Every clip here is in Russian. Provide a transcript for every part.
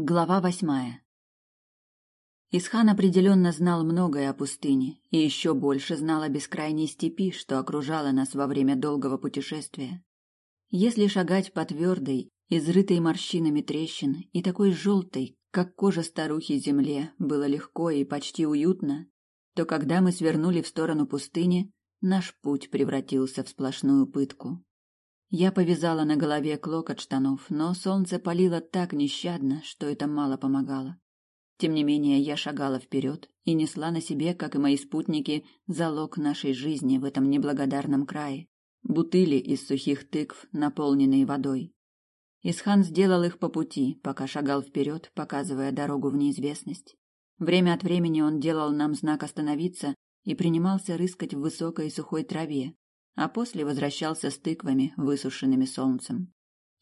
Глава восьмая. Исхан определенно знал многое о пустыне и еще больше знал о бескрайней степи, что окружала нас во время долгого путешествия. Если шагать по твердой, изрытой морщинами трещин и такой желтой, как кожа старухи земле, было легко и почти уютно, то когда мы свернули в сторону пустыни, наш путь превратился в сплошную пытку. Я повязала на голове клок от штанов, но солнце палило так нещадно, что это мало помогало. Тем не менее, я шагала вперед и несла на себе, как и мои спутники, залог нашей жизни в этом неблагодарном крае. Бутыли из сухих тыкв, наполненные водой. Исхан сделал их по пути, пока шагал вперед, показывая дорогу в неизвестность. Время от времени он делал нам знак остановиться и принимался рыскать в высокой сухой траве, а после возвращался с тыквами, высушенными солнцем.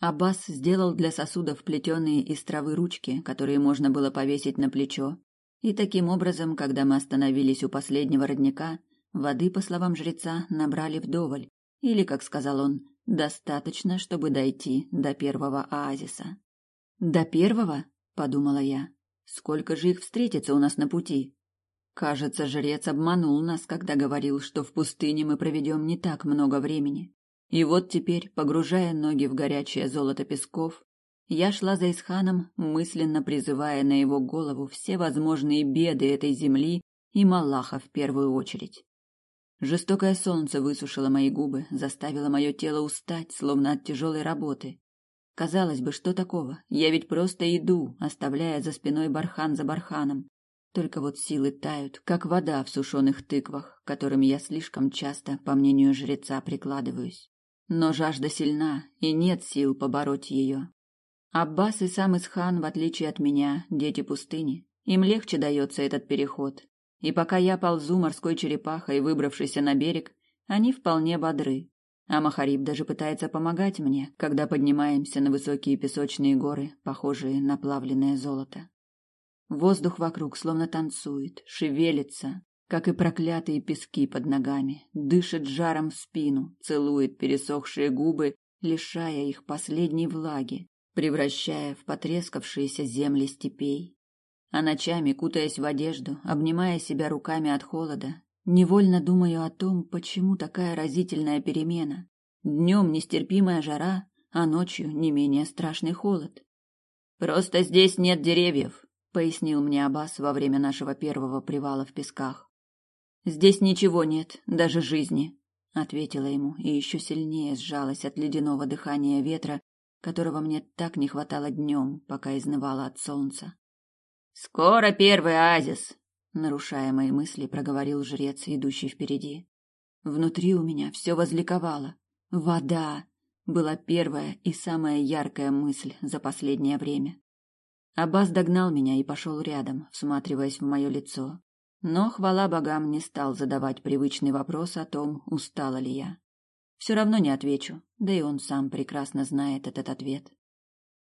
Аббас сделал для сосудов плетеные из травы ручки, которые можно было повесить на плечо, и таким образом, когда мы остановились у последнего родника, воды, по словам жреца, набрали вдоволь, или, как сказал он, достаточно, чтобы дойти до первого оазиса. До первого, подумала я. Сколько же их встретится у нас на пути? Кажется, жрец обманул нас, когда говорил, что в пустыне мы проведем не так много времени. И вот теперь, погружая ноги в горячее золото песков, я шла за Исханом, мысленно призывая на его голову все возможные беды этой земли и Малаха в первую очередь. Жестокое солнце высушило мои губы, заставило мое тело устать, словно от тяжелой работы. Казалось бы, что такого? Я ведь просто иду, оставляя за спиной бархан за барханом. Только вот силы тают, как вода в сушеных тыквах, которыми я слишком часто, по мнению жреца, прикладываюсь. Но жажда сильна, и нет сил побороть ее. Аббас и сам Исхан, в отличие от меня, дети пустыни. Им легче дается этот переход. И пока я ползу морской черепахой, выбравшейся на берег, они вполне бодры. А Махариб даже пытается помогать мне, когда поднимаемся на высокие песочные горы, похожие на плавленное золото. Воздух вокруг словно танцует, шевелится, как и проклятые пески под ногами, дышит жаром в спину, целует пересохшие губы, лишая их последней влаги, превращая в потрескавшиеся земли степей. А ночами, кутаясь в одежду, обнимая себя руками от холода, невольно думаю о том, почему такая разительная перемена. Днем нестерпимая жара, а ночью не менее страшный холод. Просто здесь нет деревьев, пояснил мне Аббас во время нашего первого привала в песках. Здесь ничего нет, даже жизни, ответила ему и еще сильнее сжалась от ледяного дыхания ветра, которого мне так не хватало днем, пока изнывала от солнца. Скоро первый оазис, нарушая мои мысли, проговорил жрец, идущий впереди. Внутри у меня все возликовало. Вода была первая и самая яркая мысль за последнее время. Аббас догнал меня и пошел рядом, всматриваясь в мое лицо. Но, хвала богам, не стал задавать привычный вопрос о том, устала ли я. Все равно не отвечу, да и он сам прекрасно знает этот ответ.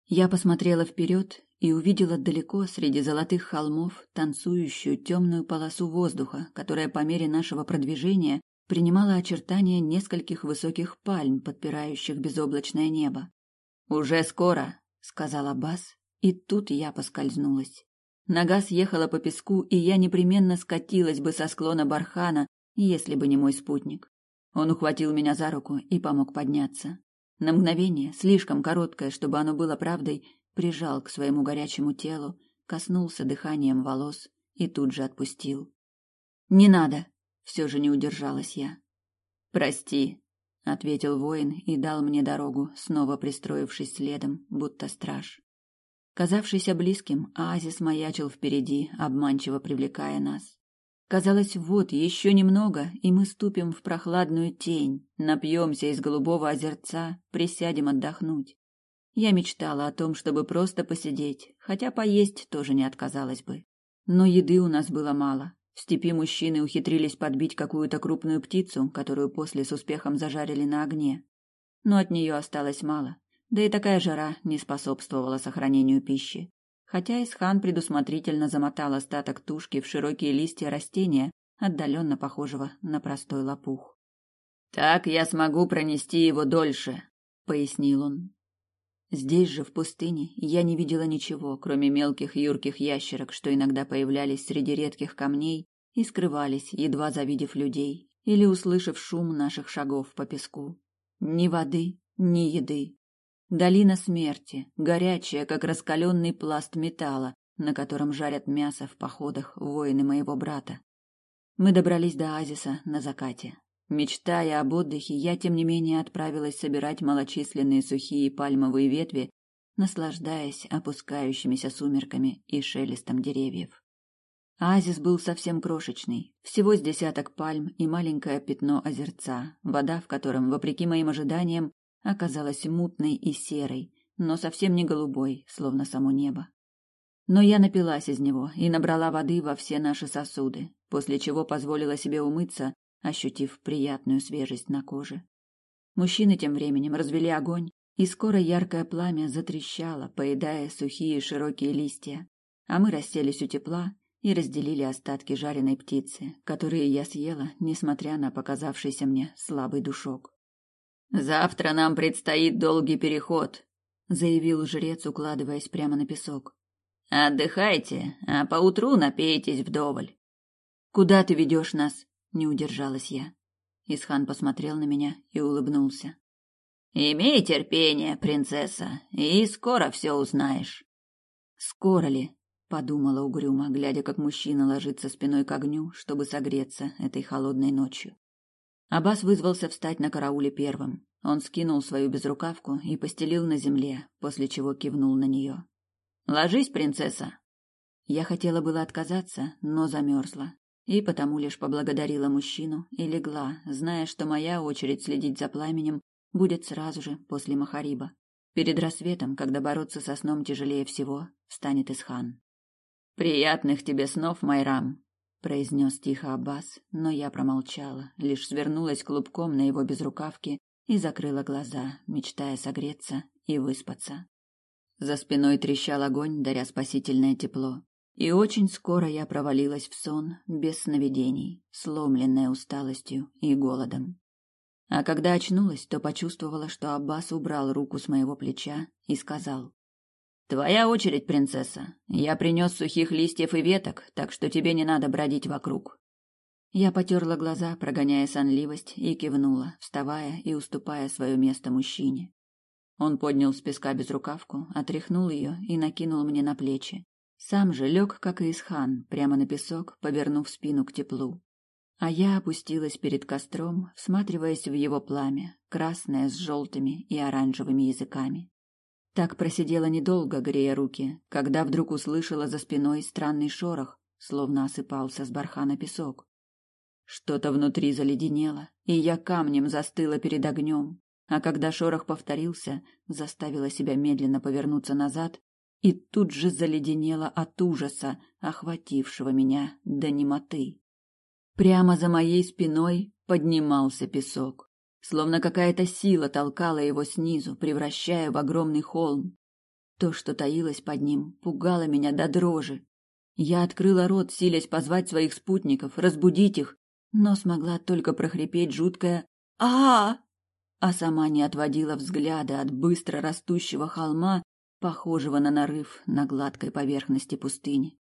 Я посмотрела вперед и увидела далеко среди золотых холмов танцующую темную полосу воздуха, которая по мере нашего продвижения принимала очертания нескольких высоких пальм, подпирающих безоблачное небо. «Уже скоро», — сказал Аббас, и тут я поскользнулась. Нога съехала по песку, и я непременно скатилась бы со склона бархана, если бы не мой спутник. Он ухватил меня за руку и помог подняться. На мгновение, слишком короткое, чтобы оно было правдой, прижал к своему горячему телу, коснулся дыханием волос и тут же отпустил. «Не надо!» — все же не удержалась я. «Прости», — ответил воин и дал мне дорогу, снова пристроившись следом, будто страж. Казавшийся близким, оазис маячил впереди, обманчиво привлекая нас. Казалось, вот еще немного, и мы ступим в прохладную тень, напьемся из голубого озерца, присядем отдохнуть. Я мечтала о том, чтобы просто посидеть, хотя поесть тоже не отказалась бы. Но еды у нас было мало. В степи мужчины ухитрились подбить какую-то крупную птицу, которую после с успехом зажарили на огне. Но от нее осталось мало. Да и такая жара не способствовала сохранению пищи. Хотя Исхан предусмотрительно замотал остаток тушки в широкие листья растения, отдаленно похожего на простой лопух. «Так я смогу пронести его дольше», — пояснил он. Здесь же, в пустыне, я не видела ничего, кроме мелких юрких ящерок, что иногда появлялись среди редких камней и скрывались, едва завидев людей или услышав шум наших шагов по песку. Ни воды, ни еды. Долина смерти, горячая, как раскаленный пласт металла, на котором жарят мясо в походах воины моего брата. Мы добрались до оазиса на закате. Мечтая об отдыхе, я, тем не менее, отправилась собирать малочисленные сухие пальмовые ветви, наслаждаясь опускающимися сумерками и шелестом деревьев. Оазис был совсем крошечный, всего с десяток пальм и маленькое пятно озерца, вода в котором, вопреки моим ожиданиям, оказалась мутной и серой, но совсем не голубой, словно само небо. Но я напилась из него и набрала воды во все наши сосуды, после чего позволила себе умыться, ощутив приятную свежесть на коже. Мужчины тем временем развели огонь, и скоро яркое пламя затрещало, поедая сухие широкие листья, а мы расселись у тепла и разделили остатки жареной птицы, которые я съела, несмотря на показавшийся мне слабый душок. «Завтра нам предстоит долгий переход», — заявил жрец, укладываясь прямо на песок. Отдыхайте, а поутру напейтесь вдоволь. Куда ты ведешь нас? Не удержалась я. Исхан посмотрел на меня и улыбнулся. Имей терпение, принцесса, и скоро все узнаешь. Скоро ли? подумала угрюмо, глядя, как мужчина ложится спиной к огню, чтобы согреться этой холодной ночью. Абас вызвался встать на карауле первым. Он скинул свою безрукавку и постелил на земле, после чего кивнул на нее. Ложись, принцесса. Я хотела было отказаться, но замерзла, и потому лишь поблагодарила мужчину и легла, зная, что моя очередь следить за пламенем будет сразу же после Махариба. Перед рассветом, когда бороться со сном тяжелее всего, станет Исхан. Приятных тебе снов, Майрам, произнес тихо Аббас, но я промолчала, лишь свернулась клубком на его безрукавке и закрыла глаза, мечтая согреться и выспаться. За спиной трещал огонь, даря спасительное тепло. И очень скоро я провалилась в сон, без сновидений, сломленная усталостью и голодом. А когда очнулась, то почувствовала, что Аббас убрал руку с моего плеча и сказал. «Твоя очередь, принцесса. Я принес сухих листьев и веток, так что тебе не надо бродить вокруг». Я потерла глаза, прогоняя сонливость, и кивнула, вставая и уступая свое место мужчине. Он поднял с песка безрукавку, отряхнул ее и накинул мне на плечи. Сам же лег, как и Исхан, прямо на песок, повернув спину к теплу. А я опустилась перед костром, всматриваясь в его пламя, красное с желтыми и оранжевыми языками. Так просидела недолго, грея руки, когда вдруг услышала за спиной странный шорох, словно осыпался с бархана песок. Что-то внутри заледенело, и я камнем застыла перед огнем, а когда шорох повторился, заставила себя медленно повернуться назад и тут же заледенела от ужаса, охватившего меня до немоты. Прямо за моей спиной поднимался песок, словно какая-то сила толкала его снизу, превращая в огромный холм. То, что таилось под ним, пугало меня до дрожи. Я открыла рот, силясь позвать своих спутников, разбудить их, но смогла только прохрипеть жуткое а, -а, -а а сама не отводила взгляда от быстро растущего холма, похожего на нарыв на гладкой поверхности пустыни.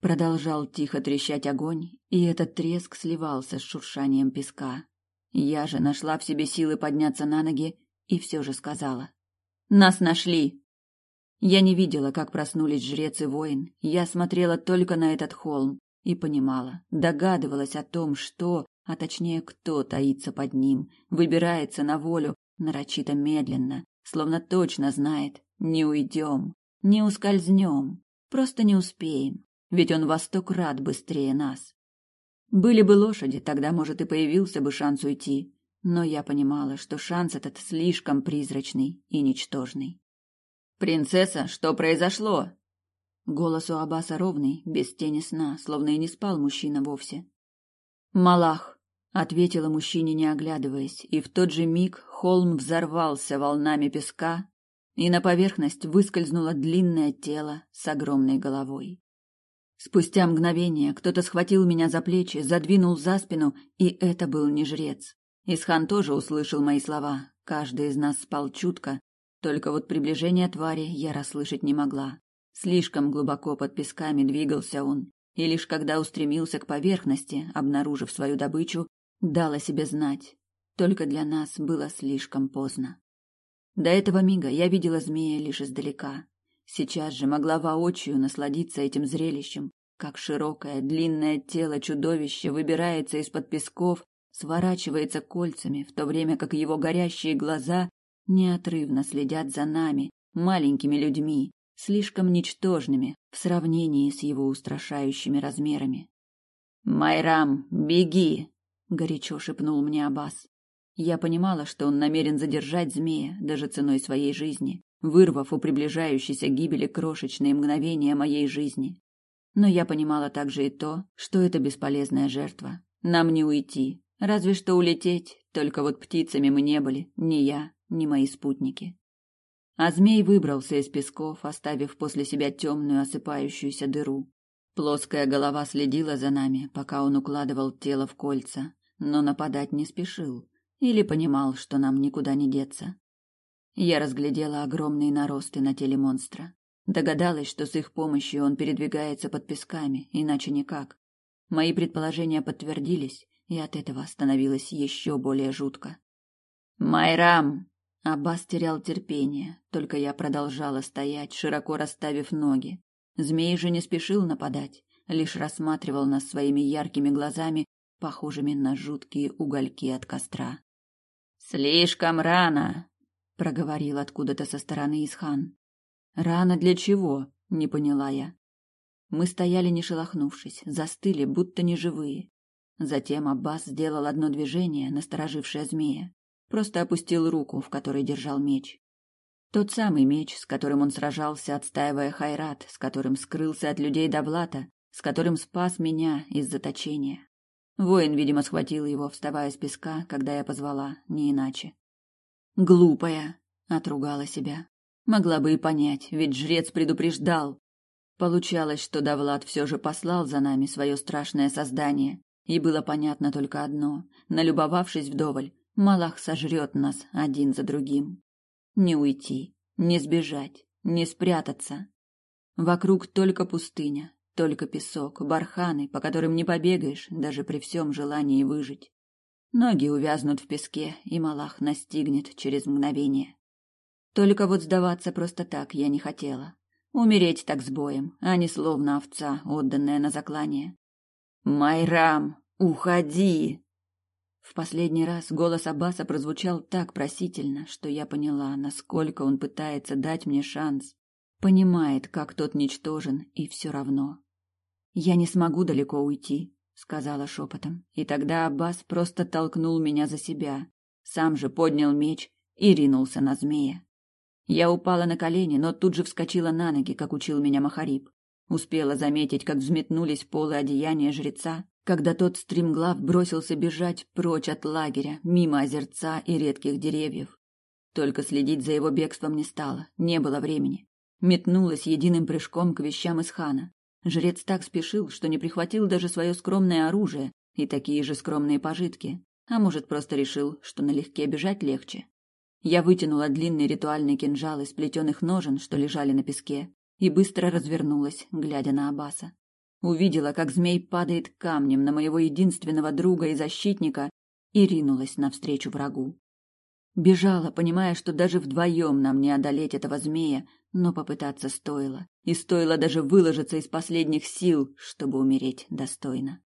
Продолжал тихо трещать огонь, и этот треск сливался с шуршанием песка. Я же нашла в себе силы подняться на ноги и все же сказала. «Нас нашли!» Я не видела, как проснулись жрец и воин, я смотрела только на этот холм и понимала, догадывалась о том, что а точнее кто таится под ним, выбирается на волю нарочито медленно, словно точно знает, не уйдем, не ускользнем, просто не успеем, ведь он во сто крат быстрее нас. Были бы лошади, тогда, может, и появился бы шанс уйти, но я понимала, что шанс этот слишком призрачный и ничтожный. «Принцесса, что произошло?» Голос у Аббаса ровный, без тени сна, словно и не спал мужчина вовсе. «Малах!» ответила мужчине, не оглядываясь, и в тот же миг холм взорвался волнами песка, и на поверхность выскользнуло длинное тело с огромной головой. Спустя мгновение кто-то схватил меня за плечи, задвинул за спину, и это был не жрец. Исхан тоже услышал мои слова. Каждый из нас спал чутко, Только вот приближение твари я расслышать не могла. Слишком глубоко под песками двигался он, и лишь когда устремился к поверхности, обнаружив свою добычу, дал о себе знать. Только для нас было слишком поздно. До этого мига я видела змея лишь издалека. Сейчас же могла воочию насладиться этим зрелищем, как широкое, длинное тело чудовища выбирается из-под песков, сворачивается кольцами, в то время как его горящие глаза неотрывно следят за нами, маленькими людьми, слишком ничтожными в сравнении с его устрашающими размерами. «Майрам, беги!» — горячо шепнул мне Аббас. Я понимала, что он намерен задержать змея, даже ценой своей жизни, вырвав у приближающейся гибели крошечные мгновения моей жизни. Но я понимала также и то, что это бесполезная жертва. Нам не уйти, разве что улететь, только вот птицами мы не были, ни я, ни мои спутники. А змей выбрался из песков, оставив после себя темную осыпающуюся дыру. Плоская голова следила за нами, пока он укладывал тело в кольца, но нападать не спешил или понимал, что нам никуда не деться. Я разглядела огромные наросты на теле монстра. Догадалась, что с их помощью он передвигается под песками, иначе никак. Мои предположения подтвердились, и от этого становилось еще более жутко. «Майрам!» Аббас терял терпение, только я продолжала стоять, широко расставив ноги. Змей же не спешил нападать, лишь рассматривал нас своими яркими глазами, похожими на жуткие угольки от костра. «Слишком рано!» — проговорил откуда-то со стороны Исхан. «Рано для чего?» — не поняла я. Мы стояли не шелохнувшись, застыли, будто неживые. Затем Аббас сделал одно движение, насторожившее змея просто опустил руку, в которой держал меч. Тот самый меч, с которым он сражался, отстаивая Хайрат, с которым скрылся от людей Давлата, с которым спас меня из заточения. Воин, видимо, схватил его, вставая с песка, когда я позвала, не иначе. «Глупая!» — отругала себя. Могла бы и понять, ведь жрец предупреждал. Получалось, что Давлат все же послал за нами свое страшное создание, и было понятно только одно — налюбовавшись вдоволь, Малах сожрет нас один за другим. Не уйти, не сбежать, не спрятаться. Вокруг только пустыня, только песок, барханы, по которым не побегаешь, даже при всем желании выжить. Ноги увязнут в песке, и Малах настигнет через мгновение. Только вот сдаваться просто так я не хотела. Умереть так с боем, а не словно овца, отданная на заклание. «Майрам, уходи!» В последний раз голос Аббаса прозвучал так просительно, что я поняла, насколько он пытается дать мне шанс. Понимает, как тот ничтожен, и все равно. «Я не смогу далеко уйти», — сказала шепотом. И тогда Аббас просто толкнул меня за себя, сам же поднял меч и ринулся на змея. Я упала на колени, но тут же вскочила на ноги, как учил меня Махариб. Успела заметить, как взметнулись полы одеяния жреца, когда тот стремглав бросился бежать прочь от лагеря, мимо озерца и редких деревьев. Только следить за его бегством не стало, не было времени. Метнулась единым прыжком к вещам из хана. Жрец так спешил, что не прихватил даже свое скромное оружие и такие же скромные пожитки, а может, просто решил, что налегке бежать легче. Я вытянула длинный ритуальный кинжал из плетеных ножен, что лежали на песке, и быстро развернулась, глядя на Абаса. Увидела, как змей падает камнем на моего единственного друга и защитника, и ринулась навстречу врагу. Бежала, понимая, что даже вдвоем нам не одолеть этого змея, но попытаться стоило, и стоило даже выложиться из последних сил, чтобы умереть достойно.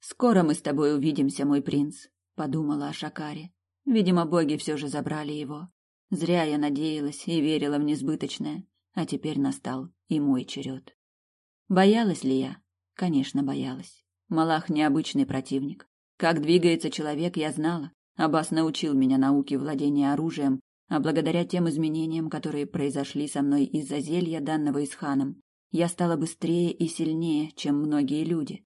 «Скоро мы с тобой увидимся, мой принц», — подумала о Шакаре. Видимо, боги все же забрали его. Зря я надеялась и верила в несбыточное, а теперь настал и мой черед. Боялась ли я? Конечно, боялась. Малах необычный противник. Как двигается человек, я знала. Аббас научил меня науке владения оружием, а благодаря тем изменениям, которые произошли со мной из-за зелья, данного Исханом, я стала быстрее и сильнее, чем многие люди.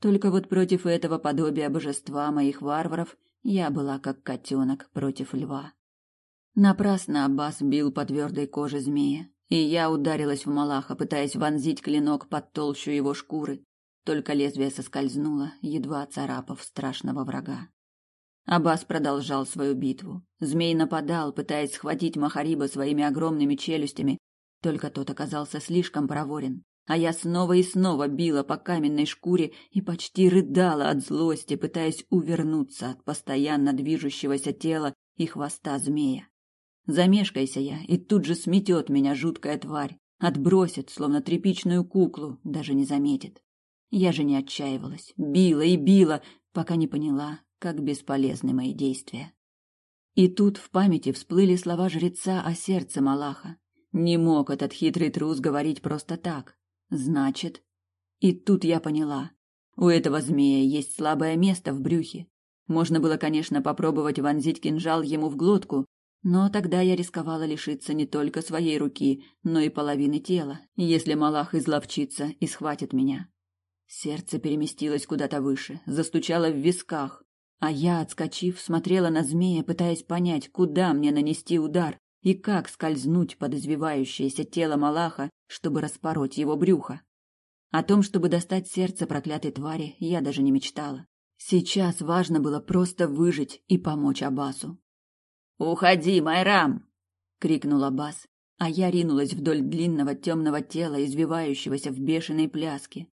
Только вот против этого подобия божества моих варваров я была как котенок против льва. Напрасно Аббас бил по твердой коже змея. И я ударилась в Малаха, пытаясь вонзить клинок под толщу его шкуры. Только лезвие соскользнуло, едва царапав страшного врага. Абас продолжал свою битву. Змей нападал, пытаясь схватить Махариба своими огромными челюстями, только тот оказался слишком проворен. А я снова и снова била по каменной шкуре и почти рыдала от злости, пытаясь увернуться от постоянно движущегося тела и хвоста змея. Замешкайся я, и тут же сметет меня жуткая тварь, отбросит, словно тряпичную куклу, даже не заметит. Я же не отчаивалась, била и била, пока не поняла, как бесполезны мои действия. И тут в памяти всплыли слова жреца о сердце Малаха. Не мог этот хитрый трус говорить просто так. Значит, и тут я поняла. У этого змея есть слабое место в брюхе. Можно было, конечно, попробовать вонзить кинжал ему в глотку, но тогда я рисковала лишиться не только своей руки, но и половины тела, если Малах изловчится и схватит меня. Сердце переместилось куда-то выше, застучало в висках, а я, отскочив, смотрела на змея, пытаясь понять, куда мне нанести удар и как скользнуть под извивающееся тело Малаха, чтобы распороть его брюхо. О том, чтобы достать сердце проклятой твари, я даже не мечтала. Сейчас важно было просто выжить и помочь Абасу. «Уходи, Майрам!» — крикнул Абас, а я ринулась вдоль длинного темного тела, извивающегося в бешеной пляске,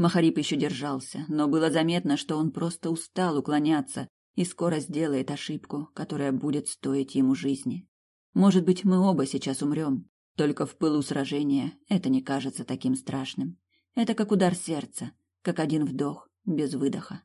Махарип еще держался, но было заметно, что он просто устал уклоняться и скоро сделает ошибку, которая будет стоить ему жизни. Может быть, мы оба сейчас умрем, только в пылу сражения это не кажется таким страшным. Это как удар сердца, как один вдох без выдоха.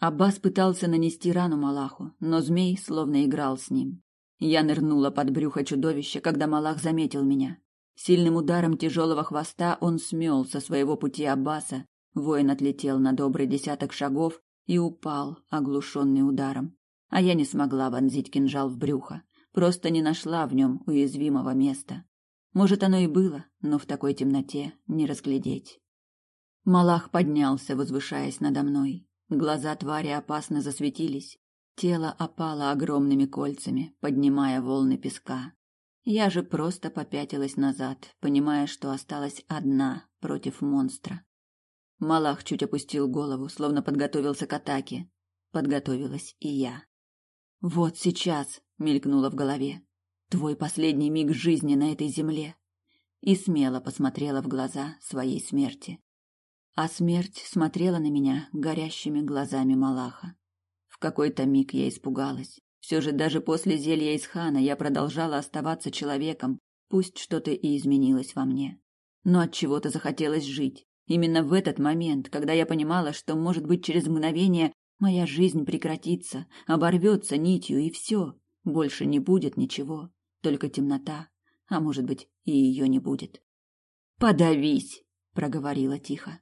Аббас пытался нанести рану Малаху, но змей словно играл с ним. Я нырнула под брюхо чудовища, когда Малах заметил меня. Сильным ударом тяжелого хвоста он смел со своего пути Аббаса. Воин отлетел на добрый десяток шагов и упал, оглушенный ударом. А я не смогла вонзить кинжал в брюхо, просто не нашла в нем уязвимого места. Может, оно и было, но в такой темноте не разглядеть. Малах поднялся, возвышаясь надо мной. Глаза твари опасно засветились. Тело опало огромными кольцами, поднимая волны песка. Я же просто попятилась назад, понимая, что осталась одна против монстра. Малах чуть опустил голову, словно подготовился к атаке. Подготовилась и я. Вот сейчас, мелькнуло в голове. Твой последний миг жизни на этой земле. И смело посмотрела в глаза своей смерти. А смерть смотрела на меня горящими глазами Малаха. В какой-то миг я испугалась. Все же даже после зелья из хана я продолжала оставаться человеком, пусть что-то и изменилось во мне. Но от чего-то захотелось жить. Именно в этот момент, когда я понимала, что, может быть, через мгновение моя жизнь прекратится, оборвется нитью и все, больше не будет ничего, только темнота, а может быть, и ее не будет. «Подавись!» — проговорила тихо.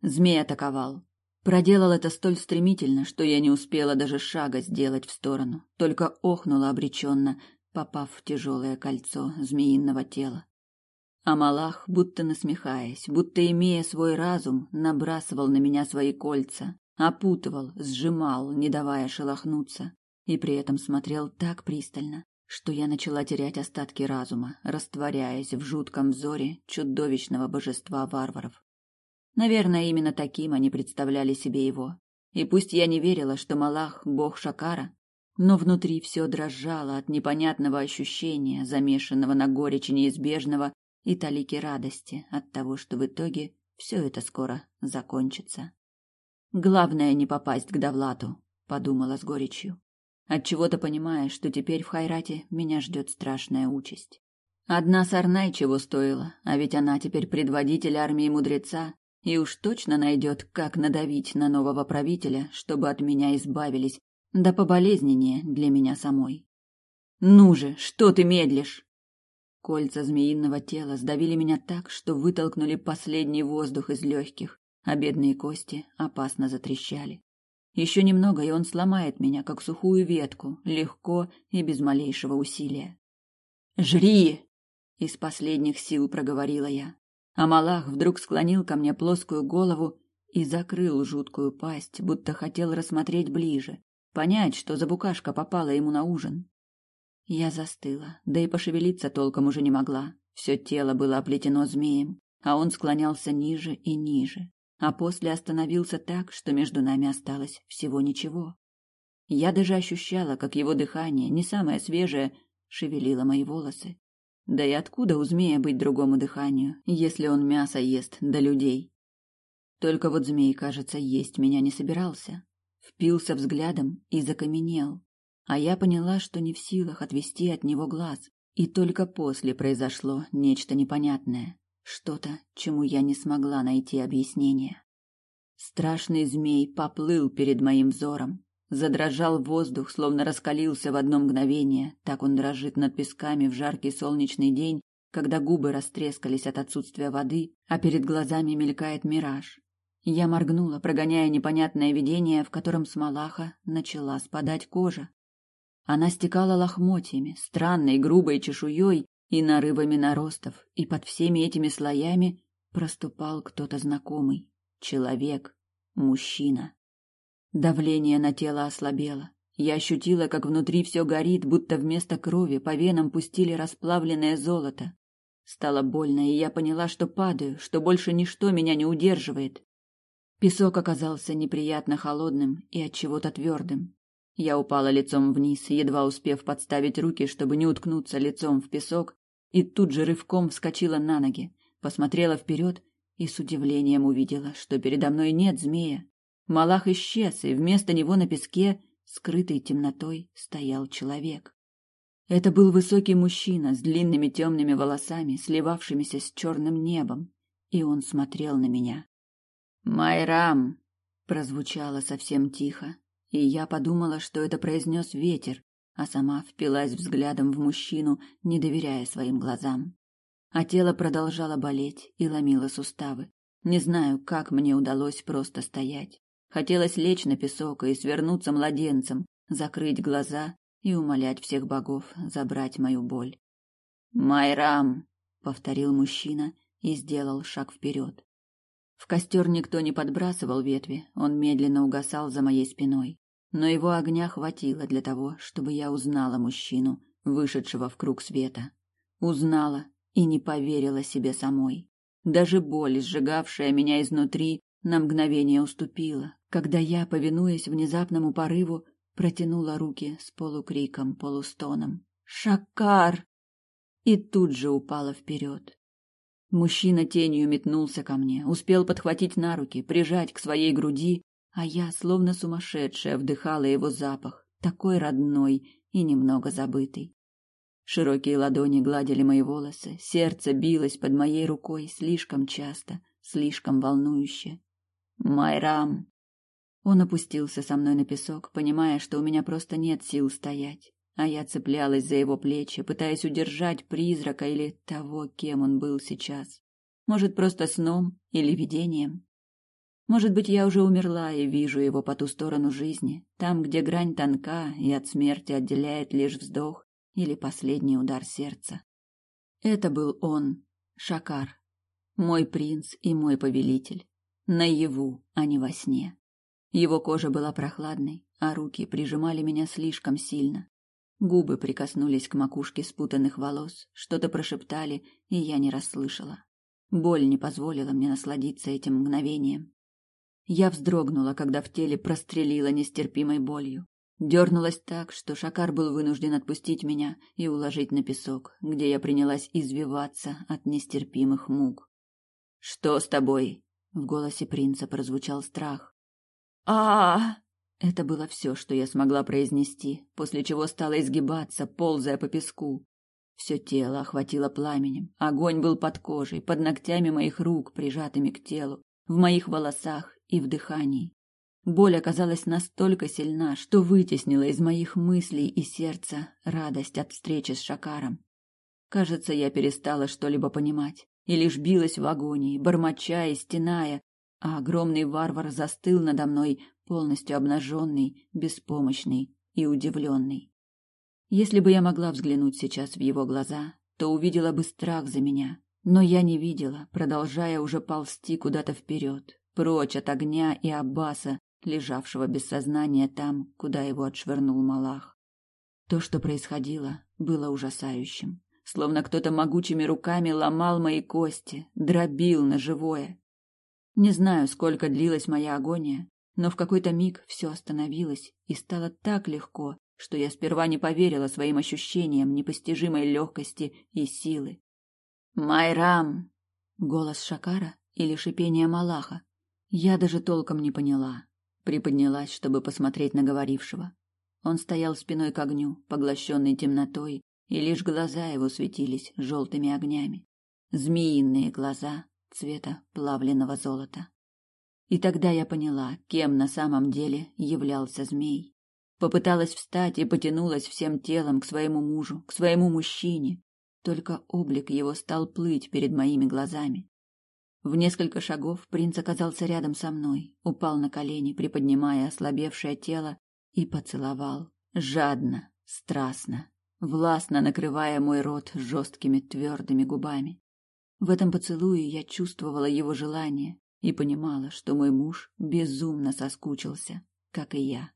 Змей атаковал. Проделал это столь стремительно, что я не успела даже шага сделать в сторону, только охнула обреченно, попав в тяжелое кольцо змеиного тела. А Малах, будто насмехаясь, будто имея свой разум, набрасывал на меня свои кольца, опутывал, сжимал, не давая шелохнуться, и при этом смотрел так пристально, что я начала терять остатки разума, растворяясь в жутком взоре чудовищного божества варваров. Наверное, именно таким они представляли себе его. И пусть я не верила, что Малах — бог Шакара, но внутри все дрожало от непонятного ощущения, замешанного на горечи неизбежного и талики радости от того, что в итоге все это скоро закончится. Главное не попасть к Давлату, подумала с горечью. От чего-то понимая, что теперь в Хайрате меня ждет страшная участь. Одна Сарнай чего стоила, а ведь она теперь предводитель армии мудреца и уж точно найдет, как надавить на нового правителя, чтобы от меня избавились, да поболезненнее для меня самой. Ну же, что ты медлишь? Кольца змеиного тела сдавили меня так, что вытолкнули последний воздух из легких, а бедные кости опасно затрещали. Еще немного, и он сломает меня, как сухую ветку, легко и без малейшего усилия. «Жри!» — из последних сил проговорила я. А Малах вдруг склонил ко мне плоскую голову и закрыл жуткую пасть, будто хотел рассмотреть ближе, понять, что за букашка попала ему на ужин. Я застыла, да и пошевелиться толком уже не могла. Все тело было оплетено змеем, а он склонялся ниже и ниже, а после остановился так, что между нами осталось всего ничего. Я даже ощущала, как его дыхание, не самое свежее, шевелило мои волосы. Да и откуда у змея быть другому дыханию, если он мясо ест до людей? Только вот змей, кажется, есть меня не собирался. Впился взглядом и закаменел. А я поняла, что не в силах отвести от него глаз. И только после произошло нечто непонятное. Что-то, чему я не смогла найти объяснение. Страшный змей поплыл перед моим взором. Задрожал воздух, словно раскалился в одно мгновение. Так он дрожит над песками в жаркий солнечный день, когда губы растрескались от отсутствия воды, а перед глазами мелькает мираж. Я моргнула, прогоняя непонятное видение, в котором с Малаха начала спадать кожа. Она стекала лохмотьями, странной грубой чешуей и нарывами наростов, и под всеми этими слоями проступал кто-то знакомый. Человек, мужчина. Давление на тело ослабело. Я ощутила, как внутри все горит, будто вместо крови по венам пустили расплавленное золото. Стало больно, и я поняла, что падаю, что больше ничто меня не удерживает. Песок оказался неприятно холодным и от чего-то твердым. Я упала лицом вниз, едва успев подставить руки, чтобы не уткнуться лицом в песок, и тут же рывком вскочила на ноги, посмотрела вперед и с удивлением увидела, что передо мной нет змея. Малах исчез, и вместо него на песке, скрытый темнотой, стоял человек. Это был высокий мужчина с длинными темными волосами, сливавшимися с черным небом, и он смотрел на меня. «Майрам!» — прозвучало совсем тихо, и я подумала, что это произнес ветер, а сама впилась взглядом в мужчину, не доверяя своим глазам. А тело продолжало болеть и ломило суставы. Не знаю, как мне удалось просто стоять. Хотелось лечь на песок и свернуться младенцем, закрыть глаза и умолять всех богов забрать мою боль. «Майрам!» — повторил мужчина и сделал шаг вперед. В костер никто не подбрасывал ветви, он медленно угасал за моей спиной. Но его огня хватило для того, чтобы я узнала мужчину, вышедшего в круг света. Узнала и не поверила себе самой. Даже боль, сжигавшая меня изнутри, на мгновение уступила, когда я, повинуясь внезапному порыву, протянула руки с полукриком, полустоном. «Шакар!» И тут же упала вперед. Мужчина тенью метнулся ко мне, успел подхватить на руки, прижать к своей груди, а я, словно сумасшедшая, вдыхала его запах, такой родной и немного забытый. Широкие ладони гладили мои волосы, сердце билось под моей рукой слишком часто, слишком волнующе. «Майрам!» Он опустился со мной на песок, понимая, что у меня просто нет сил стоять а я цеплялась за его плечи, пытаясь удержать призрака или того, кем он был сейчас. Может, просто сном или видением. Может быть, я уже умерла и вижу его по ту сторону жизни, там, где грань тонка и от смерти отделяет лишь вздох или последний удар сердца. Это был он, Шакар, мой принц и мой повелитель, наяву, а не во сне. Его кожа была прохладной, а руки прижимали меня слишком сильно. Губы прикоснулись к макушке спутанных волос, что-то прошептали, и я не расслышала. Боль не позволила мне насладиться этим мгновением. Я вздрогнула, когда в теле прострелила нестерпимой болью. Дернулась так, что Шакар был вынужден отпустить меня и уложить на песок, где я принялась извиваться от нестерпимых мук. «Что с тобой?» — в голосе принца прозвучал страх. а, это было все, что я смогла произнести, после чего стала изгибаться, ползая по песку. Все тело охватило пламенем. Огонь был под кожей, под ногтями моих рук, прижатыми к телу, в моих волосах и в дыхании. Боль оказалась настолько сильна, что вытеснила из моих мыслей и сердца радость от встречи с Шакаром. Кажется, я перестала что-либо понимать и лишь билась в агонии, бормоча и стеная, а огромный варвар застыл надо мной, полностью обнаженный, беспомощный и удивленный. Если бы я могла взглянуть сейчас в его глаза, то увидела бы страх за меня, но я не видела, продолжая уже ползти куда-то вперед, прочь от огня и Аббаса, лежавшего без сознания там, куда его отшвырнул Малах. То, что происходило, было ужасающим, словно кто-то могучими руками ломал мои кости, дробил на живое. Не знаю, сколько длилась моя агония, но в какой-то миг все остановилось и стало так легко, что я сперва не поверила своим ощущениям непостижимой легкости и силы. «Майрам!» — голос Шакара или шипение Малаха. Я даже толком не поняла. Приподнялась, чтобы посмотреть на говорившего. Он стоял спиной к огню, поглощенный темнотой, и лишь глаза его светились желтыми огнями. Змеиные глаза цвета плавленного золота. И тогда я поняла, кем на самом деле являлся змей. Попыталась встать и потянулась всем телом к своему мужу, к своему мужчине. Только облик его стал плыть перед моими глазами. В несколько шагов принц оказался рядом со мной, упал на колени, приподнимая ослабевшее тело, и поцеловал, жадно, страстно, властно накрывая мой рот жесткими твердыми губами. В этом поцелуе я чувствовала его желание и понимала, что мой муж безумно соскучился, как и я.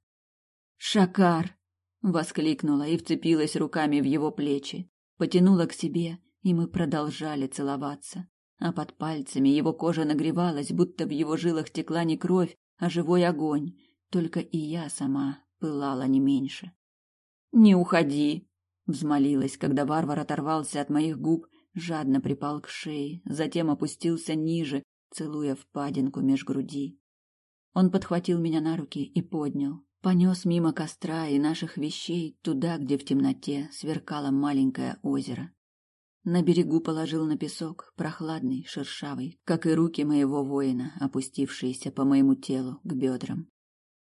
«Шакар!» — воскликнула и вцепилась руками в его плечи, потянула к себе, и мы продолжали целоваться а под пальцами его кожа нагревалась, будто в его жилах текла не кровь, а живой огонь. Только и я сама пылала не меньше. «Не уходи!» — взмолилась, когда варвар оторвался от моих губ, жадно припал к шее, затем опустился ниже, целуя впадинку меж груди. Он подхватил меня на руки и поднял, понес мимо костра и наших вещей туда, где в темноте сверкало маленькое озеро. На берегу положил на песок, прохладный, шершавый, как и руки моего воина, опустившиеся по моему телу к бедрам.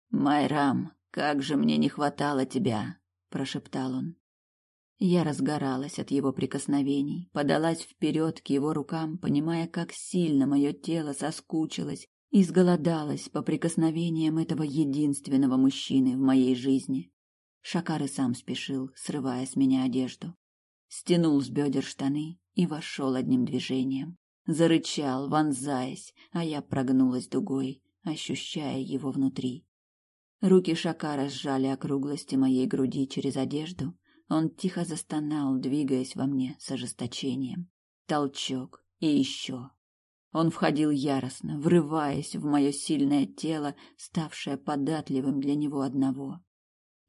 «Майрам, как же мне не хватало тебя!» – прошептал он. Я разгоралась от его прикосновений, подалась вперед к его рукам, понимая, как сильно мое тело соскучилось и сголодалось по прикосновениям этого единственного мужчины в моей жизни. Шакар и сам спешил, срывая с меня одежду стянул с бедер штаны и вошел одним движением. Зарычал, вонзаясь, а я прогнулась дугой, ощущая его внутри. Руки Шакара сжали округлости моей груди через одежду. Он тихо застонал, двигаясь во мне с ожесточением. Толчок и еще. Он входил яростно, врываясь в мое сильное тело, ставшее податливым для него одного.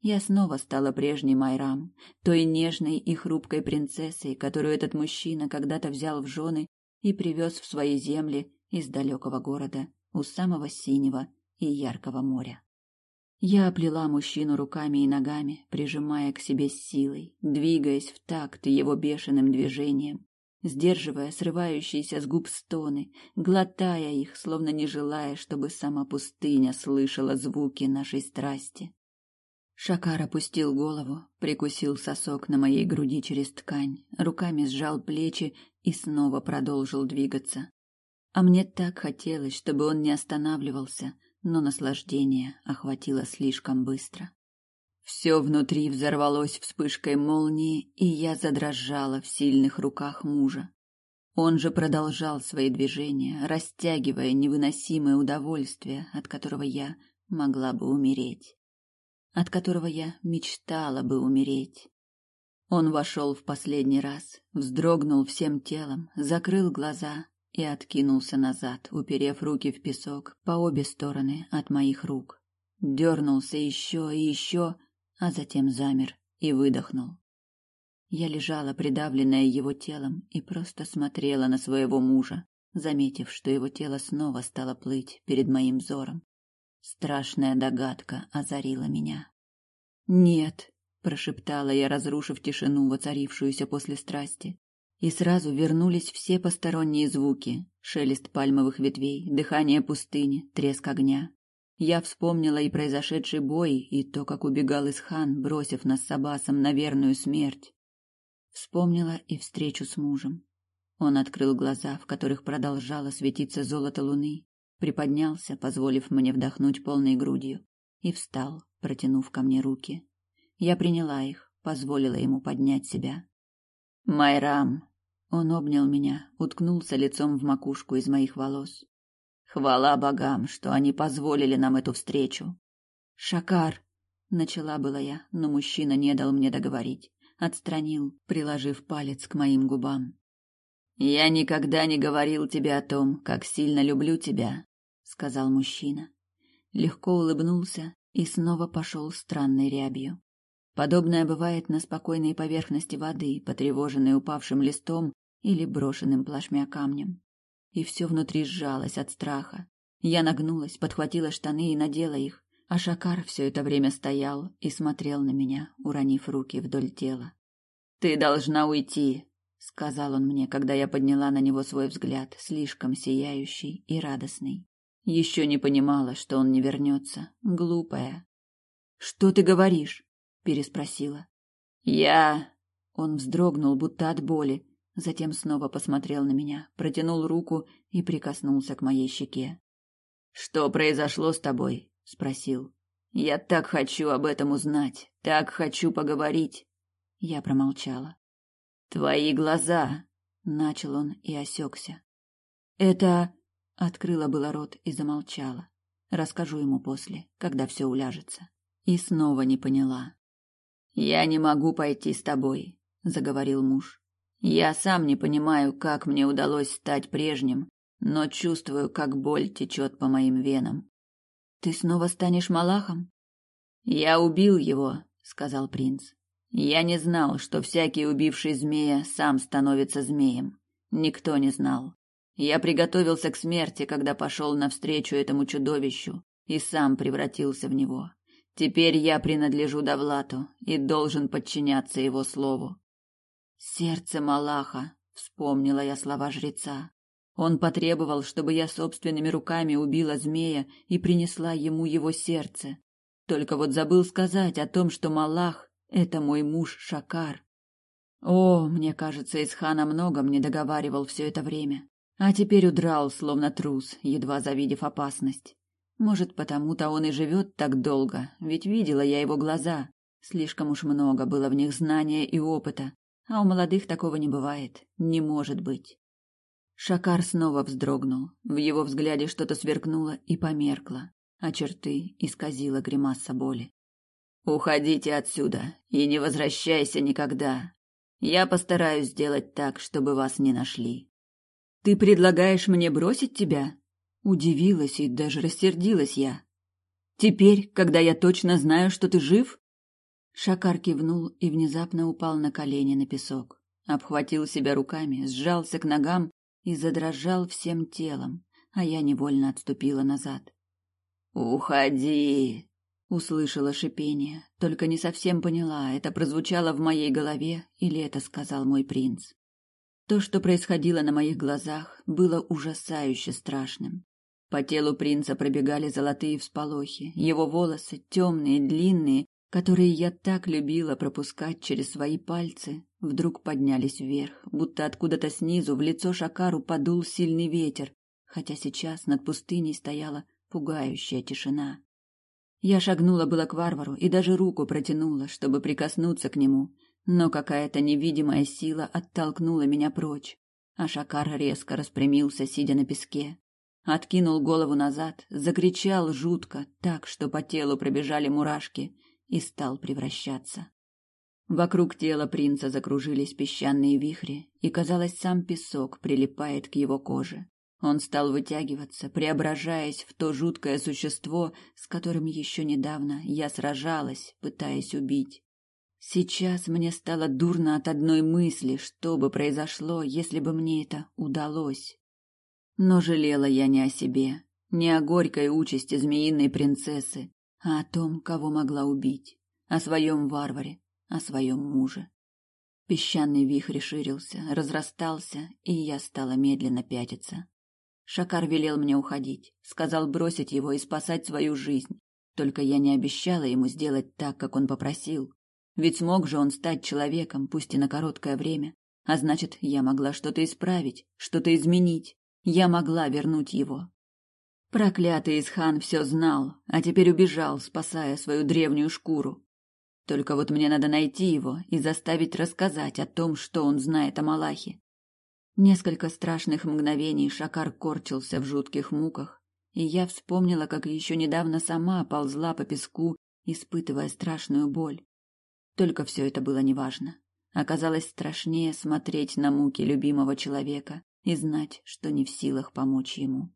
Я снова стала прежней Майрам, той нежной и хрупкой принцессой, которую этот мужчина когда-то взял в жены и привез в свои земли из далекого города у самого синего и яркого моря. Я оплела мужчину руками и ногами, прижимая к себе с силой, двигаясь в такт его бешеным движением, сдерживая срывающиеся с губ стоны, глотая их, словно не желая, чтобы сама пустыня слышала звуки нашей страсти. Шакар опустил голову, прикусил сосок на моей груди через ткань, руками сжал плечи и снова продолжил двигаться. А мне так хотелось, чтобы он не останавливался, но наслаждение охватило слишком быстро. Все внутри взорвалось вспышкой молнии, и я задрожала в сильных руках мужа. Он же продолжал свои движения, растягивая невыносимое удовольствие, от которого я могла бы умереть от которого я мечтала бы умереть. Он вошел в последний раз, вздрогнул всем телом, закрыл глаза и откинулся назад, уперев руки в песок по обе стороны от моих рук. Дернулся еще и еще, а затем замер и выдохнул. Я лежала, придавленная его телом, и просто смотрела на своего мужа, заметив, что его тело снова стало плыть перед моим взором. Страшная догадка озарила меня. «Нет», — прошептала я, разрушив тишину, воцарившуюся после страсти. И сразу вернулись все посторонние звуки: шелест пальмовых ветвей, дыхание пустыни, треск огня. Я вспомнила и произошедший бой, и то, как убегал Исхан, бросив нас с Абасом на верную смерть. Вспомнила и встречу с мужем. Он открыл глаза, в которых продолжало светиться золото луны, приподнялся, позволив мне вдохнуть полной грудью, и встал, протянув ко мне руки. Я приняла их, позволила ему поднять себя. «Майрам!» Он обнял меня, уткнулся лицом в макушку из моих волос. «Хвала богам, что они позволили нам эту встречу!» «Шакар!» — начала была я, но мужчина не дал мне договорить. Отстранил, приложив палец к моим губам. «Я никогда не говорил тебе о том, как сильно люблю тебя», — сказал мужчина. легко улыбнулся и снова пошел странной рябью. Подобное бывает на спокойной поверхности воды, потревоженной упавшим листом или брошенным плашмя камнем. И все внутри сжалось от страха. Я нагнулась, подхватила штаны и надела их, а Шакар все это время стоял и смотрел на меня, уронив руки вдоль тела. «Ты должна уйти», — сказал он мне, когда я подняла на него свой взгляд, слишком сияющий и радостный. Еще не понимала, что он не вернется. Глупая. «Что ты говоришь?» — переспросила. «Я...» Он вздрогнул, будто от боли, затем снова посмотрел на меня, протянул руку и прикоснулся к моей щеке. «Что произошло с тобой?» — спросил. «Я так хочу об этом узнать, так хочу поговорить». Я промолчала. «Твои глаза!» — начал он и осекся. «Это...» — открыла было рот и замолчала. Расскажу ему после, когда все уляжется. И снова не поняла. «Я не могу пойти с тобой», — заговорил муж. «Я сам не понимаю, как мне удалось стать прежним, но чувствую, как боль течет по моим венам. Ты снова станешь малахом? Я убил его, сказал принц. Я не знал, что всякий убивший змея сам становится змеем. Никто не знал. Я приготовился к смерти, когда пошел навстречу этому чудовищу и сам превратился в него. Теперь я принадлежу Давлату и должен подчиняться его слову. Сердце Малаха, вспомнила я слова жреца. Он потребовал, чтобы я собственными руками убила змея и принесла ему его сердце. Только вот забыл сказать о том, что Малах — это мой муж Шакар. О, мне кажется, Исхан о многом не договаривал все это время, а теперь удрал, словно трус, едва завидев опасность. Может, потому-то он и живет так долго, ведь видела я его глаза. Слишком уж много было в них знания и опыта, а у молодых такого не бывает, не может быть. Шакар снова вздрогнул. В его взгляде что-то сверкнуло и померкло, а черты исказила гримаса боли. Уходите отсюда и не возвращайся никогда. Я постараюсь сделать так, чтобы вас не нашли. Ты предлагаешь мне бросить тебя? Удивилась и даже рассердилась я. Теперь, когда я точно знаю, что ты жив? Шакар кивнул и внезапно упал на колени на песок, обхватил себя руками, сжался к ногам и задрожал всем телом, а я невольно отступила назад. «Уходи!» — услышала шипение, только не совсем поняла, это прозвучало в моей голове или это сказал мой принц. То, что происходило на моих глазах, было ужасающе страшным. По телу принца пробегали золотые всполохи, его волосы, темные, длинные, которые я так любила пропускать через свои пальцы, вдруг поднялись вверх, будто откуда-то снизу в лицо Шакару подул сильный ветер, хотя сейчас над пустыней стояла пугающая тишина. Я шагнула было к варвару и даже руку протянула, чтобы прикоснуться к нему, но какая-то невидимая сила оттолкнула меня прочь, а Шакар резко распрямился, сидя на песке. Откинул голову назад, закричал жутко, так, что по телу пробежали мурашки, и стал превращаться. Вокруг тела принца закружились песчаные вихри, и, казалось, сам песок прилипает к его коже. Он стал вытягиваться, преображаясь в то жуткое существо, с которым еще недавно я сражалась, пытаясь убить. Сейчас мне стало дурно от одной мысли, что бы произошло, если бы мне это удалось. Но жалела я не о себе, не о горькой участи змеиной принцессы, а о том, кого могла убить, о своем варваре, о своем муже. Песчаный вихрь ширился, разрастался, и я стала медленно пятиться. Шакар велел мне уходить, сказал бросить его и спасать свою жизнь. Только я не обещала ему сделать так, как он попросил. Ведь смог же он стать человеком, пусть и на короткое время. А значит, я могла что-то исправить, что-то изменить. Я могла вернуть его. Проклятый Исхан все знал, а теперь убежал, спасая свою древнюю шкуру. Только вот мне надо найти его и заставить рассказать о том, что он знает о Малахе. Несколько страшных мгновений Шакар корчился в жутких муках, и я вспомнила, как еще недавно сама ползла по песку, испытывая страшную боль. Только все это было неважно. Оказалось страшнее смотреть на муки любимого человека и знать, что не в силах помочь ему.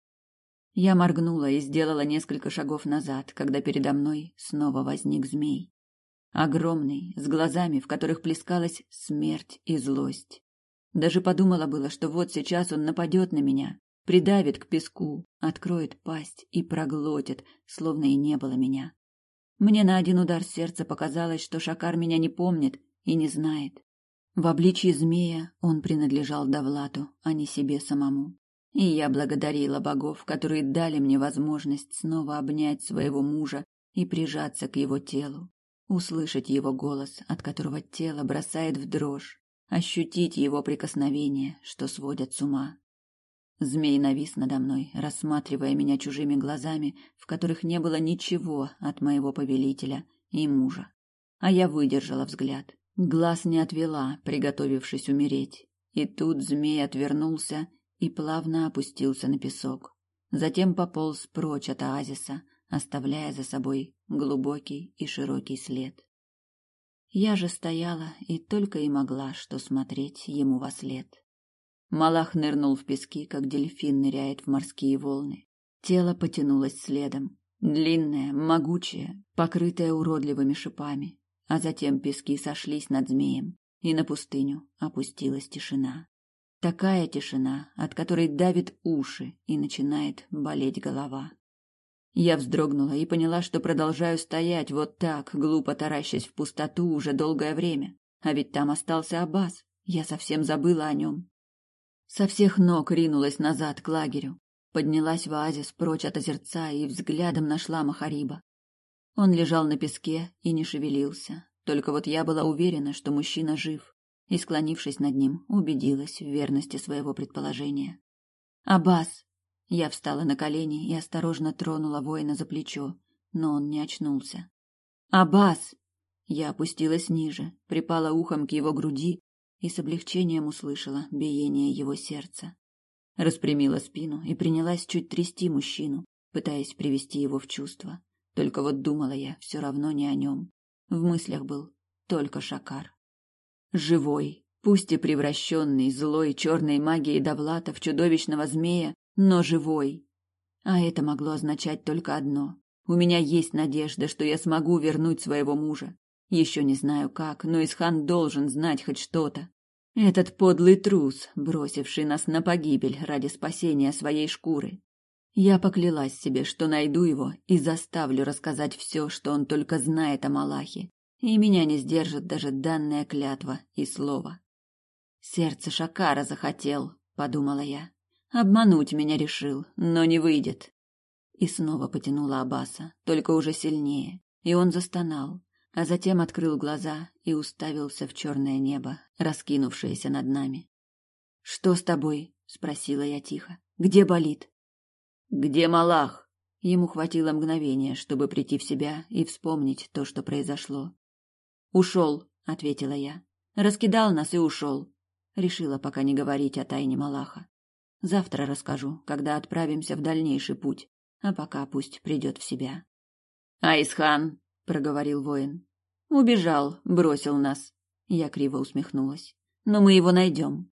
Я моргнула и сделала несколько шагов назад, когда передо мной снова возник змей. Огромный, с глазами, в которых плескалась смерть и злость. Даже подумала было, что вот сейчас он нападет на меня, придавит к песку, откроет пасть и проглотит, словно и не было меня. Мне на один удар сердца показалось, что Шакар меня не помнит и не знает. В обличье змея он принадлежал Давлату, а не себе самому. И я благодарила богов, которые дали мне возможность снова обнять своего мужа и прижаться к его телу, услышать его голос, от которого тело бросает в дрожь, ощутить его прикосновение, что сводят с ума. Змей навис надо мной, рассматривая меня чужими глазами, в которых не было ничего от моего повелителя и мужа. А я выдержала взгляд. Глаз не отвела, приготовившись умереть. И тут змей отвернулся и плавно опустился на песок. Затем пополз прочь от оазиса, оставляя за собой глубокий и широкий след. Я же стояла и только и могла что смотреть ему во след. Малах нырнул в пески, как дельфин ныряет в морские волны. Тело потянулось следом, длинное, могучее, покрытое уродливыми шипами, а затем пески сошлись над змеем, и на пустыню опустилась тишина. Такая тишина, от которой давит уши и начинает болеть голова. Я вздрогнула и поняла, что продолжаю стоять вот так, глупо таращась в пустоту уже долгое время. А ведь там остался Аббас. Я совсем забыла о нем. Со всех ног ринулась назад к лагерю. Поднялась в оазис прочь от озерца и взглядом нашла Махариба. Он лежал на песке и не шевелился. Только вот я была уверена, что мужчина жив и, склонившись над ним, убедилась в верности своего предположения. «Аббас!» Я встала на колени и осторожно тронула воина за плечо, но он не очнулся. «Аббас!» Я опустилась ниже, припала ухом к его груди и с облегчением услышала биение его сердца. Распрямила спину и принялась чуть трясти мужчину, пытаясь привести его в чувство. Только вот думала я все равно не о нем. В мыслях был только Шакар. Живой, пусть и превращенный злой черной магией Давлата в чудовищного змея, но живой. А это могло означать только одно. У меня есть надежда, что я смогу вернуть своего мужа. Еще не знаю как, но Исхан должен знать хоть что-то. Этот подлый трус, бросивший нас на погибель ради спасения своей шкуры. Я поклялась себе, что найду его и заставлю рассказать все, что он только знает о Малахе, и меня не сдержит даже данная клятва и слово. Сердце Шакара захотел, подумала я. Обмануть меня решил, но не выйдет. И снова потянула Абаса, только уже сильнее, и он застонал, а затем открыл глаза и уставился в черное небо, раскинувшееся над нами. Что с тобой? спросила я тихо. Где болит? Где Малах? Ему хватило мгновения, чтобы прийти в себя и вспомнить то, что произошло. Ушел, ответила я. Раскидал нас и ушел. Решила пока не говорить о тайне Малаха. Завтра расскажу, когда отправимся в дальнейший путь, а пока пусть придет в себя. Айсхан, проговорил воин. Убежал, бросил нас. Я криво усмехнулась. Но мы его найдем.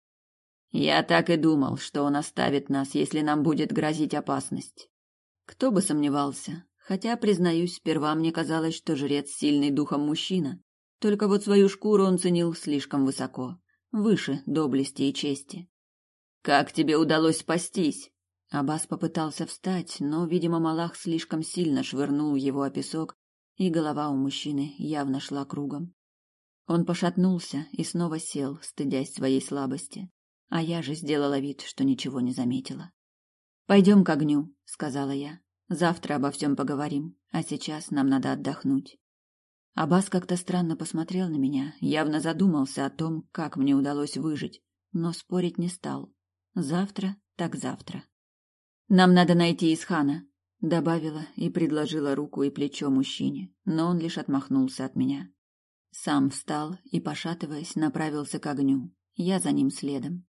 Я так и думал, что он оставит нас, если нам будет грозить опасность. Кто бы сомневался. Хотя, признаюсь, сперва мне казалось, что жрец сильный духом мужчина. Только вот свою шкуру он ценил слишком высоко, выше доблести и чести. Как тебе удалось спастись? Абас попытался встать, но, видимо, Малах слишком сильно швырнул его о песок, и голова у мужчины явно шла кругом. Он пошатнулся и снова сел, стыдясь своей слабости, а я же сделала вид, что ничего не заметила. Пойдем к огню, сказала я. Завтра обо всем поговорим, а сейчас нам надо отдохнуть. Абас как-то странно посмотрел на меня, явно задумался о том, как мне удалось выжить, но спорить не стал. Завтра так завтра. Нам надо найти Исхана, добавила и предложила руку и плечо мужчине, но он лишь отмахнулся от меня. Сам встал и, пошатываясь, направился к огню. Я за ним следом.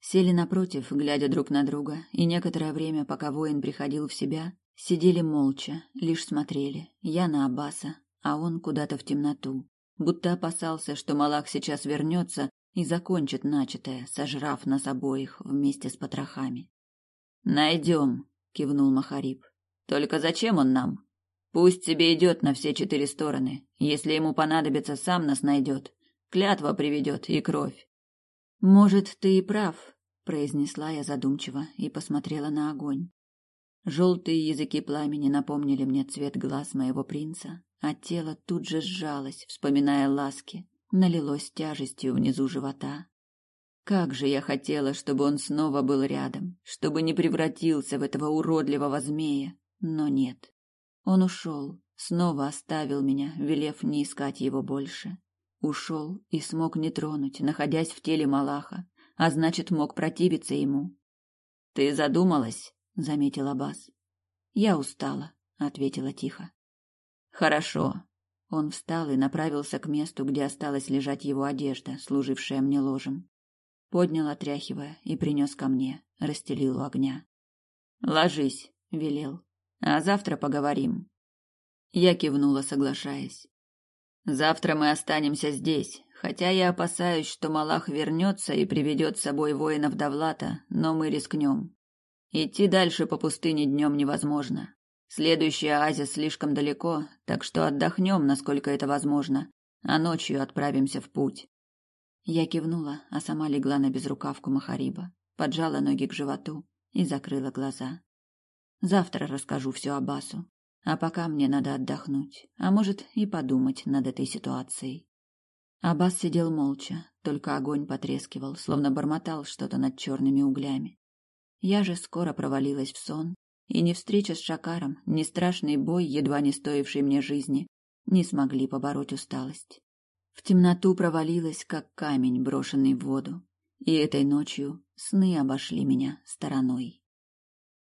Сели напротив, глядя друг на друга, и некоторое время, пока воин приходил в себя, сидели молча, лишь смотрели. Я на Аббаса, а он куда-то в темноту, будто опасался, что Малах сейчас вернется и закончит начатое, сожрав нас обоих вместе с потрохами. Найдем, кивнул Махариб. Только зачем он нам? Пусть себе идет на все четыре стороны. Если ему понадобится, сам нас найдет. Клятва приведет и кровь. Может, ты и прав, произнесла я задумчиво и посмотрела на огонь. Желтые языки пламени напомнили мне цвет глаз моего принца, а тело тут же сжалось, вспоминая ласки, налилось тяжестью внизу живота. Как же я хотела, чтобы он снова был рядом, чтобы не превратился в этого уродливого змея, но нет. Он ушел, снова оставил меня, велев не искать его больше. Ушел и смог не тронуть, находясь в теле Малаха, а значит, мог противиться ему. Ты задумалась? заметил Абас. Я устала, ответила тихо. Хорошо. Он встал и направился к месту, где осталась лежать его одежда, служившая мне ложем. Поднял, отряхивая, и принес ко мне, расстелил у огня. Ложись, велел. А завтра поговорим. Я кивнула, соглашаясь. Завтра мы останемся здесь, хотя я опасаюсь, что Малах вернется и приведет с собой воинов Давлата, но мы рискнем. Идти дальше по пустыне днем невозможно. Следующий оазис слишком далеко, так что отдохнем, насколько это возможно, а ночью отправимся в путь. Я кивнула, а сама легла на безрукавку Махариба, поджала ноги к животу и закрыла глаза. Завтра расскажу все Абасу, а пока мне надо отдохнуть, а может и подумать над этой ситуацией. Аббас сидел молча, только огонь потрескивал, словно бормотал что-то над черными углями. Я же скоро провалилась в сон, и ни встреча с Шакаром, ни страшный бой, едва не стоивший мне жизни, не смогли побороть усталость. В темноту провалилась, как камень, брошенный в воду, и этой ночью сны обошли меня стороной.